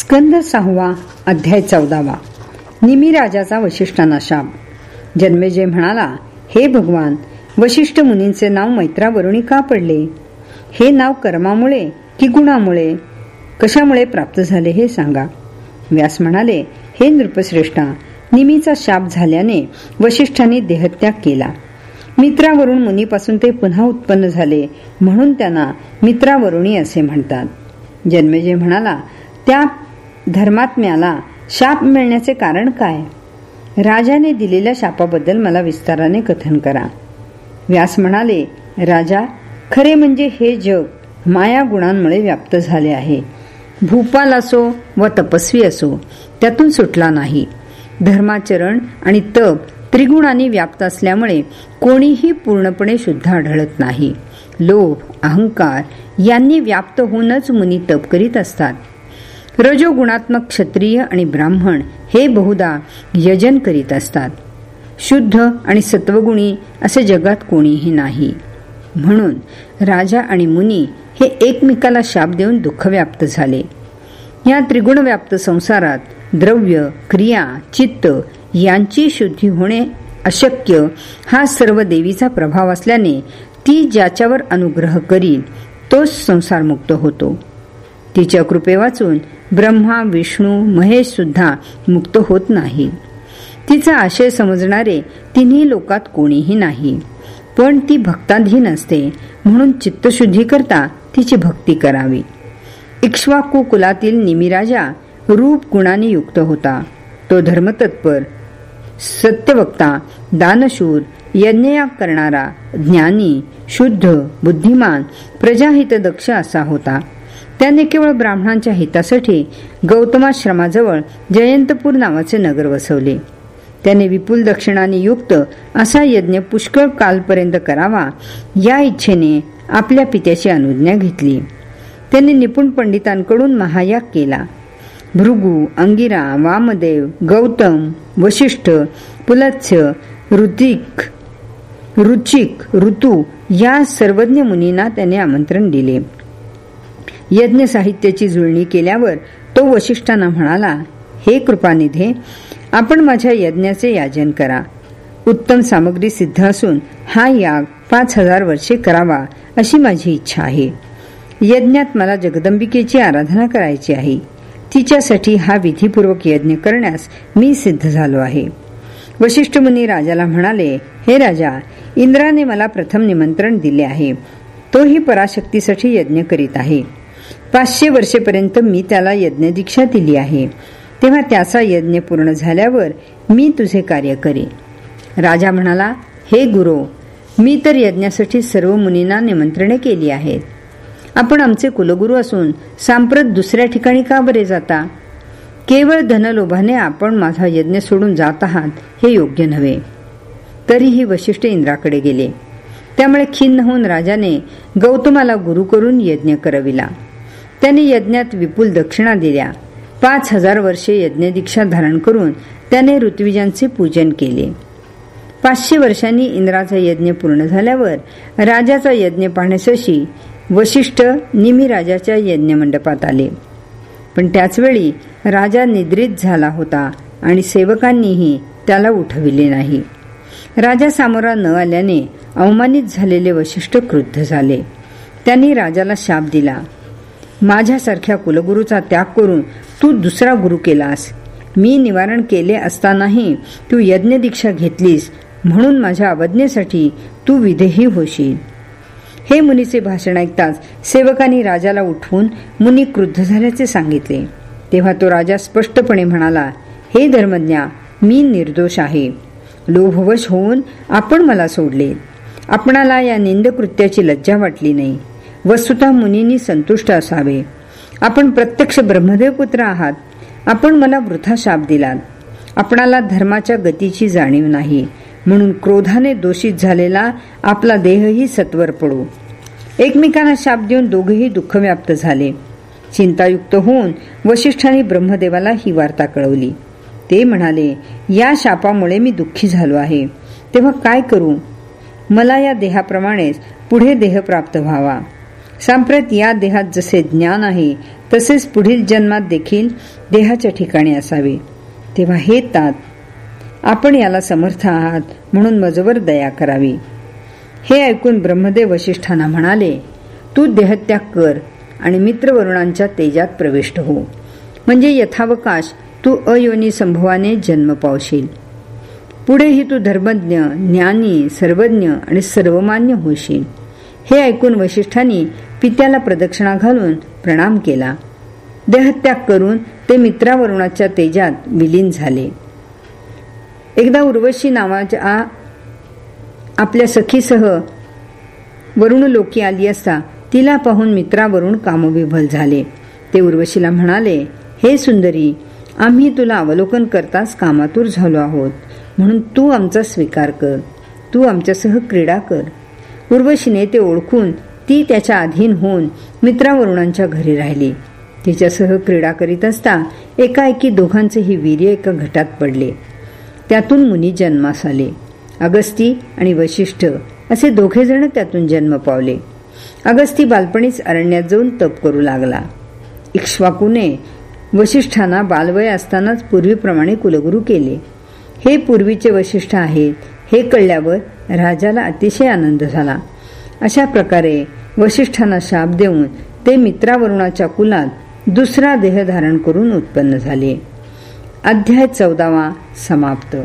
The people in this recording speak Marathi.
स्कंद सहावा अध्याय चौदावा. निमिराजाचा वशिष्ठांना शाप. जन्मेजय म्हणाला हे भगवान वशिष्ठ मुनींचे नाव मैत्रावरुणी का पडले? हे नाव कर्मामुळे की गुणामुळे? कशामुळे प्राप्त झाले हे सांगा. व्यास म्हणाले हे नृपश्रेष्ठा निमीचा शाप झाल्याने वशिष्ठांनी देहत्याग केला. मित्रावरुण मुनीपासून ते पुन्हा उत्पन्न झाले म्हणून त्यांना मित्रावरुणी असे म्हणतात. जन्मेजय म्हणाला त्या धर्मात्म्याला शाप मिळण्याचे कारण काय? राजाने दिलेल्या शापाबद्दल मला विस्ताराने कथन करा. व्यास म्हणाले राजा खरे म्हणजे हे जग माया गुणांमुळे व्याप्त झाले आहे. भूपाल असो व तपस्वी असो त्यातून सुटला नाही. धर्माचरण आणि तप त्रिगुणांनी व्याप्त असल्यामुळे कोणीही पूर्णपणे शुद्ध आढळत नाही. लोभ अहंकार यांनी व्याप्त होऊनच मुनी तप करीत असतात. रजोगुणात्मक क्षत्रिय आणि ब्राह्मण हे बहुधा यजन करीत असतात. शुद्ध आणि सत्वगुणी असे जगात कोणीही नाही. म्हणून राजा आणि मुनी हे एकमेकाला शाप देऊन दुःख व्याप्त झाले. या त्रिगुणव्याप्त संसारात द्रव्य क्रिया चित्त यांची शुद्धी होणे अशक्य हा सर्व देवीचा प्रभाव असल्याने ती ज्याच्यावर अनुग्रह करील तोच संसारमुक्त होतो. तिच्या कृपे वाचून ब्रह्मा विष्णू महेश सुद्धा मुक्त होत नाही. तिचा आशय समजणारे तिन्ही लोकात कोणीही नाही. पण ती भक्ताधीन असते म्हणून चित्तशुद्धी करता तिची भक्ती करावी. इक्ष्वाकू कुलातील निमिराजा रूप गुणाने युक्त होता. तो धर्मतत्पर सत्यवक्ता दानशूर यज्ञयाग करणारा ज्ञानी शुद्ध बुद्धिमान प्रजाहित दक्ष असा होता. त्यांनी केवळ ब्राह्मणांच्या हितासाठी गौतमाश्रमाजवळ जयंतपूर नावाचे नगर वसवले. त्याने विपुल दक्षिणाने युक्त असा यज्ञ पुष्कळ कालपर्यंत करावा या इच्छेने आपल्या पित्याची अनुज्ञा घेतली. त्यांनी निपुण पंडितांकडून महायाग केला. भृगु अंगिरा वामदेव गौतम वशिष्ठ पुलत्स्य ऋतिक रुचिक ऋतू या सर्वज्ञ मुनींना त्याने आमंत्रण दिले. यज्ञ साहित्याची जुळणी केल्यावर तो वशिष्ठांना म्हणाला हे कृपानिधे आपण माझ्या यज्ञाचे याजन करा. उत्तम सामग्री सिद्ध असून हा याग पाच हजार वर्षे करावा अशी माझी इच्छा आहे. यज्ञात मला जगदंबिकेची आराधना करायची आहे. तिच्यासाठी हा विधीपूर्वक यज्ञ करण्यास मी सिद्ध झालो आहे. वशिष्ठ मुनी राजाला म्हणाले हे राजा इंद्राने मला प्रथम निमंत्रण दिले आहे. तोही पराशक्तीसाठी यज्ञ करीत आहे. पाचशे वर्षेपर्यंत मी त्याला यज्ञ दीक्षा दिली आहे. तेव्हा त्याचा यज्ञ पूर्ण झाल्यावर मी तुझे कार्य करे राजा म्हणाला हे गुरु मी तर यज्ञासाठी सर्व मुनींना निमंत्रणे केली आहेत. आपण आमचे कुलगुरू असून सांप्रत दुसऱ्या ठिकाणी का बरे जाता? केवळ धनलोभाने आपण माझा यज्ञ सोडून जात आहात हे योग्य नव्हे. तरीही वशिष्ठ इंद्राकडे गेले. त्यामुळे खिन्न होऊन राजाने गौतमाला गुरु करून यज्ञ करविला. त्यांनी यज्ञात विपुल दक्षिणा दिल्या. पाच हजार वर्षे यज्ञ दीक्षा धारण करून त्याने ऋत्विजांचे पूजन केले. पाचशे वर्षांनी इंद्राचा यज्ञ पूर्ण झाल्यावर राजाचा यज्ञ पाहण्यासाठी वशिष्ठ निमी राजाच्या यज्ञ मंडपात आले. पण त्याचवेळी राजा निद्रित झाला होता आणि सेवकांनीही त्याला उठविले नाही. राजा सामोरा न आल्याने अवमानित झालेले वशिष्ठ क्रुद्ध झाले. त्यांनी राजाला शाप दिला. माझ्यासारख्या कुलगुरूचा त्याग करून तू दुसरा गुरु केलास. मी निवारण केले असतानाही तू यज्ञ दीक्षा घेतलीस म्हणून माझ्या अवज्ञेसाठी तू विधेही होशील. हे मुनीचे भाषण ऐकताच सेवकांनी राजाला उठवून मुनी क्रुद्ध झाल्याचे सांगितले. तेव्हा तो राजा स्पष्टपणे म्हणाला हे धर्मज्ञा मी निर्दोष आहे. लोभवश होऊन आपण मला सोडले. आपणाला या निंदकृत्याची लज्जा वाटली नाही. वस्तुता मुनींनी संतुष्ट असावे. आपण प्रत्यक्ष ब्रह्मदेव पुत्र आहात. आपण मला वृथा शाप दिलात. आपणाला धर्माच्या गतीची जाणीव नाही. म्हणून क्रोधाने दोषित झालेला आपला देहही सत्वर पडू. एकमेकांना शाप देऊन दोघेही दुःखव्याप्त झाले. चिंतायुक्त होऊन वशिष्ठांनी ब्रह्मदेवाला ही वार्ता कळवली. ते म्हणाले या शापामुळे मी दुःखी झालो आहे. तेव्हा काय करू? मला या देहाप्रमाणेच पुढे देह प्राप्त व्हावा. सांप्रत या देहात जसे ज्ञान आहे तसेच पुढील जन्मात देखील देहाच्या ठिकाणी असावे. तेव्हा हे तात आपण याला समर्थ आहात म्हणून मजवर दया करावी. हे ऐकून ब्रह्मदेव वशिष्ठांना म्हणाले तू देहत्याग कर आणि मित्रवरुणांच्या तेजात प्रविष्ट हो. म्हणजे यथावकाश तू अयोनी संभवाने जन्म पावशील. पुढेही तू धर्मज्ञ ज्ञानी सर्वज्ञ आणि सर्वमान्य होशील. हे ऐकून वशिष्ठांनी पित्याला प्रदक्षिणा घालून प्रणाम केला. देहत्याग करून ते मित्रावरुणाच्या तेजात विलीन झाले. एकदा उर्वशी नावाच्या आपल्या सखीसह वरुण लोकी आली असता तिला पाहून मित्रावरून कामविभल झाले. ते उर्वशीला म्हणाले हे सुंदरी आम्ही तुला अवलोकन करताच कामातूर झालो आहोत. म्हणून तू आमचा स्वीकार कर. तू आमच्यासह क्रीडा कर. उर्वशीने ते ओळखून ती त्याच्या अधीन होऊन मित्रावरुणांच्या घरी राहिली. तिच्यासह क्रीडा करीत असता एकाएकी दोघांचेही वीर्य एका घटात पडले. त्यातून मुनी जन्मास आले. अगस्ती आणि वशिष्ठ असे दोघेजण त्यातून जन्म पावले. अगस्ती बालपणीच अरण्यात जाऊन तप करू लागला. इक्ष्वाकूने वशिष्ठांना बालवय असतानाच पूर्वीप्रमाणे कुलगुरू केले. हे पूर्वीचे वशिष्ठ आहेत हे कळल्यावर राजाला अतिशय आनंद झाला. अशा प्रकारे वशिष्ठांना शाप देऊन ते मित्रावरुणाच्या कुलात दुसरा देह धारण करून उत्पन्न झाले. अध्याय चौदावा समाप्त.